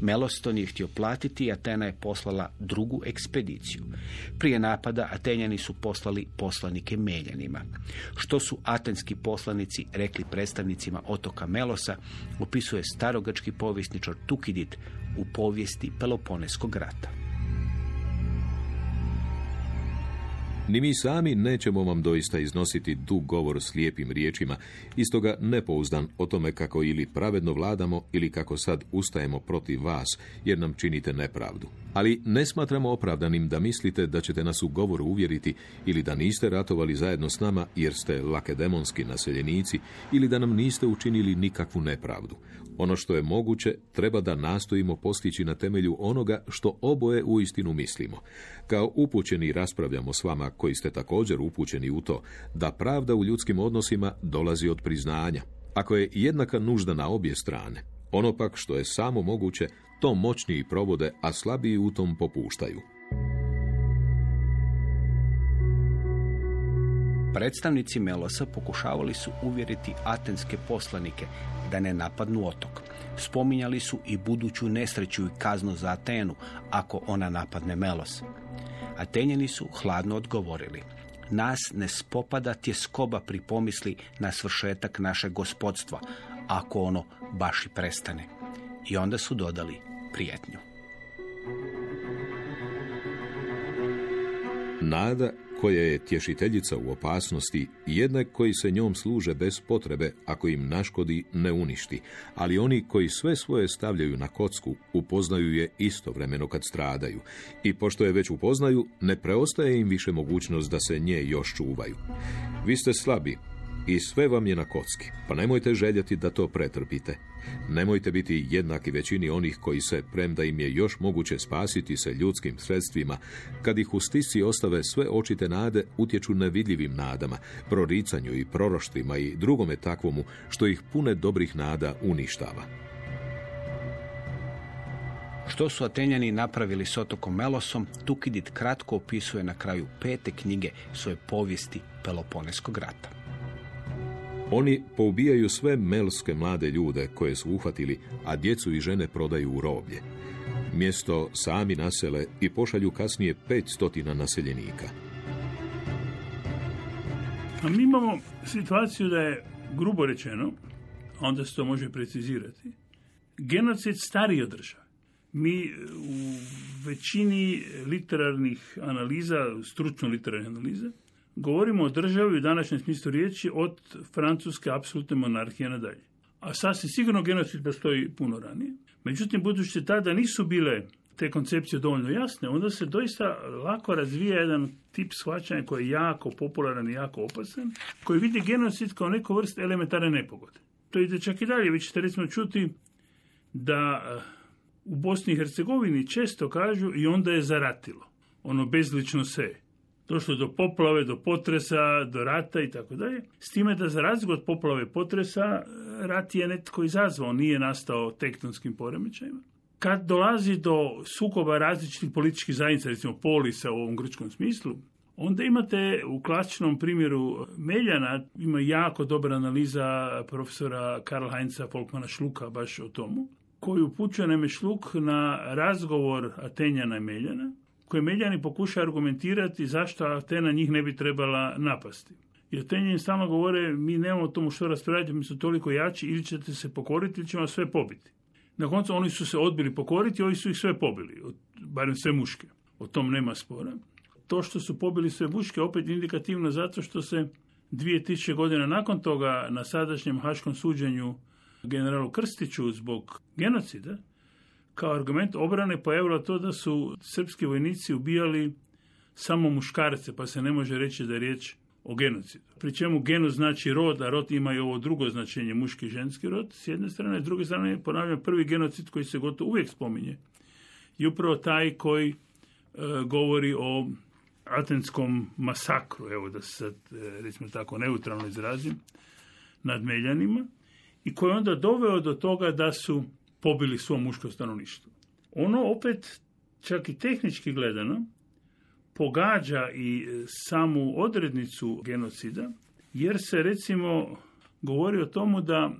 Melos to nije htio platiti i Atena je poslala drugu ekspediciju. Prije napada Atenjani su poslali poslanike Meljanima. Što su atenski poslanici rekli predstavnicima otoka Melosa, opisuje starogrčki povjesničar Tukidit u povijesti Peloponeskog rata. Ni mi sami nećemo vam doista iznositi dug govor s lijepim riječima, istoga nepouzdan o tome kako ili pravedno vladamo ili kako sad ustajemo protiv vas, jer nam činite nepravdu. Ali ne smatramo opravdanim da mislite da ćete nas u govoru uvjeriti ili da niste ratovali zajedno s nama jer ste lakedemonski naseljenici ili da nam niste učinili nikakvu nepravdu. Ono što je moguće treba da nastojimo postići na temelju onoga što oboje uistinu mislimo. Kao upućeni raspravljamo s vama koji ste također upućeni u to da pravda u ljudskim odnosima dolazi od priznanja. Ako je jednaka nužda na obje strane, ono pak što je samo moguće, to moćniji provode, a slabiji u tom popuštaju. Predstavnici Melosa pokušavali su uvjeriti atenske poslanike da ne napadnu otok. Spominjali su i buduću nesreću i kaznu za Atenu ako ona napadne Melos. Atenjani su hladno odgovorili. Nas ne spopada tjeskoba pri pomisli na svršetak našeg gospodstva, ako ono baš i prestane. I onda su dodali prijetnju. Nada koja je tješiteljica u opasnosti, jednak koji se njom služe bez potrebe, ako im naškodi ne uništi, ali oni koji sve svoje stavljaju na kocku, upoznaju je istovremeno kad stradaju. I pošto je već upoznaju, ne preostaje im više mogućnost da se nje još čuvaju. Vi ste slabi, i sve vam je na kocki, pa nemojte željeti da to pretrpite. Nemojte biti jednaki većini onih koji se, premda im je još moguće spasiti se ljudskim sredstvima, kad ih u stisci ostave sve očite nade, utječu nevidljivim nadama, proricanju i proroštvima i drugome takvomu, što ih pune dobrih nada uništava. Što su Atenjani napravili s otokom Melosom, Tukidit kratko opisuje na kraju pete knjige svoje povijesti Peloponeskog rata. Oni poubijaju sve melske mlade ljude koje su uhvatili, a djecu i žene prodaju u roblje. Mjesto sami nasele i pošalju kasnije 500 naseljenika. A mi imamo situaciju da je, grubo rečeno, onda se to može precizirati, genocid stariji od države. Mi u većini literarnih analiza, stručno literarnih analiza, govorimo o državi u današnjem smislu riječi od francuske apsolutne monarhije nadalje. A sasvim sigurno genocid postoji puno ranije. Međutim, budući da tada nisu bile te koncepcije dovoljno jasne, onda se doista lako razvija jedan tip shvaćanja koji je jako popularan i jako opasan, koji vidi genocid kao neku vrst elementarne nepogode. To ide čak i dalje. Vi ćete recimo čuti da eh, u Bosni i Hercegovini često kažu i onda je zaratilo. Ono bezlično se. Došlo do poplave, do potresa, do rata i tako dalje. S time da za razliku od poplave potresa, eh, rat je netko izazvao, nije nastao tektonskim poremećajima. Kad dolazi do sukoba različitih političkih zajednica, recimo polisa u ovom grčkom smislu, Onda imate u klasičnom primjeru Meljana, ima jako dobra analiza profesora Karl Heinza Folkmana Šluka baš o tomu, koji upućuje na Šluk na razgovor Atenjana i Meljana, koji Meljani pokuša argumentirati zašto Atena njih ne bi trebala napasti. I Atenjani stalno govore, mi nemamo tomu što raspravljati, mi su toliko jači, ili ćete se pokoriti ili ćemo sve pobiti. Na koncu oni su se odbili pokoriti, ovi su ih sve pobili, barem sve muške. O tom nema spora to što su pobili sve muške opet indikativno zato što se 2000 godina nakon toga na sadašnjem haškom suđenju generalu Krstiću zbog genocida kao argument obrane pojavilo to da su srpski vojnici ubijali samo muškarce, pa se ne može reći da je riječ o genocidu. Pri čemu genu znači rod, a rod ima i ovo drugo značenje, muški i ženski rod, s jedne strane, s druge strane, ponavljam, prvi genocid koji se gotovo uvijek spominje i upravo taj koji e, govori o atenskom masakru, evo da se sad, e, recimo tako, neutralno izrazim, nad Meljanima, i koji je onda doveo do toga da su pobili svo muško stanovništvo. Ono opet, čak i tehnički gledano, pogađa i samu odrednicu genocida, jer se recimo govori o tomu da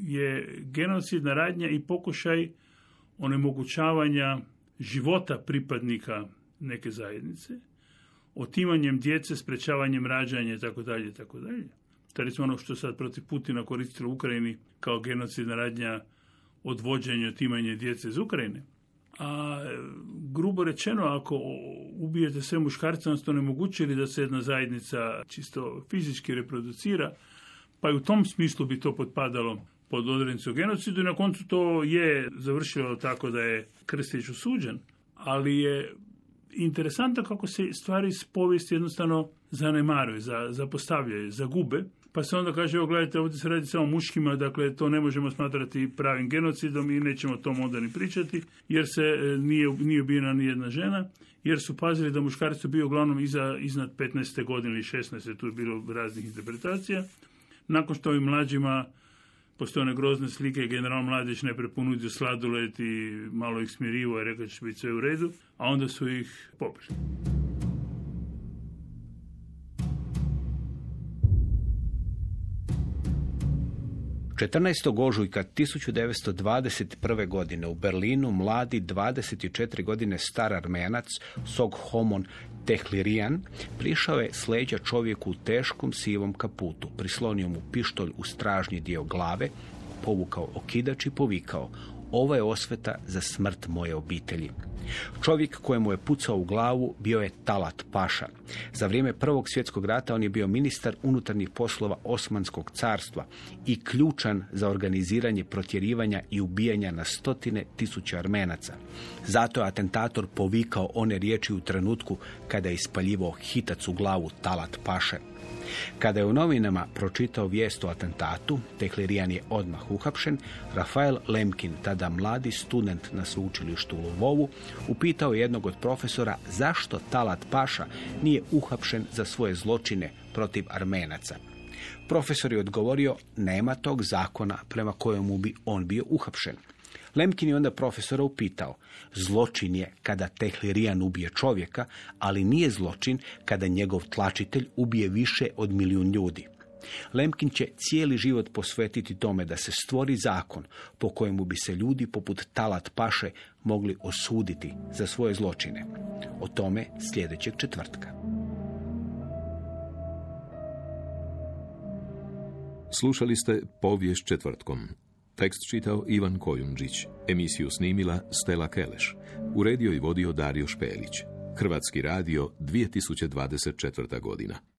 je genocidna radnja i pokušaj onemogućavanja života pripadnika neke zajednice, otimanjem djece, sprečavanjem rađanja i tako dalje tako dalje. To ono što sad protiv Putina koristilo u Ukrajini kao genocidna radnja odvođenje, otimanje djece iz Ukrajine. A grubo rečeno, ako ubijete sve muškarce, on ste onemogućili da se jedna zajednica čisto fizički reproducira, pa i u tom smislu bi to potpadalo pod odrednicu genocidu i na koncu to je završilo tako da je Krstić osuđen, ali je interesantno kako se stvari iz povijesti jednostavno zanemaruju, za, zapostavljaju, zagube. Pa se onda kaže, evo gledajte, ovdje se radi samo muškima, dakle to ne možemo smatrati pravim genocidom i nećemo o tom onda ni pričati, jer se e, nije, nije ubijena ni jedna žena, jer su pazili da muškarci bio uglavnom iza, iznad 15. godine ili 16. tu je bilo raznih interpretacija. Nakon što ovim mlađima postoje one grozne slike, general Mladić ne preponudio sladolet i malo ih smirivo i rekao će biti sve u redu, a onda su ih popili. 14. ožujka 1921. godine u Berlinu mladi 24 godine star armenac Sog Homon Tehlirijan prišao je sleđa čovjeku u teškom sivom kaputu, prislonio mu pištolj u stražnji dio glave, povukao okidač i povikao ovo je osveta za smrt moje obitelji. Čovjek kojemu je pucao u glavu bio je Talat Paša. Za vrijeme Prvog svjetskog rata on je bio ministar unutarnjih poslova Osmanskog carstva i ključan za organiziranje protjerivanja i ubijanja na stotine tisuća Armenaca. Zato je atentator povikao one riječi u trenutku kada je ispaljivao hitac u glavu Talat Paše. Kada je u novinama pročitao vijest o atentatu, Tehlirijan je odmah uhapšen, Rafael Lemkin, tada mladi student na sveučilištu u Lvovu, upitao jednog od profesora zašto Talat Paša nije uhapšen za svoje zločine protiv Armenaca. Profesor je odgovorio, nema tog zakona prema kojemu bi on bio uhapšen. Lemkin je onda profesora upitao, zločin je kada Tehlirijan ubije čovjeka, ali nije zločin kada njegov tlačitelj ubije više od milijun ljudi. Lemkin će cijeli život posvetiti tome da se stvori zakon po kojemu bi se ljudi poput Talat Paše mogli osuditi za svoje zločine. O tome sljedećeg četvrtka. Slušali ste povijest četvrtkom. Tekst čitao Ivan Kojundžić. Emisiju snimila Stela Keleš. Uredio i vodio Dario Špelić. Hrvatski radio 2024. godina.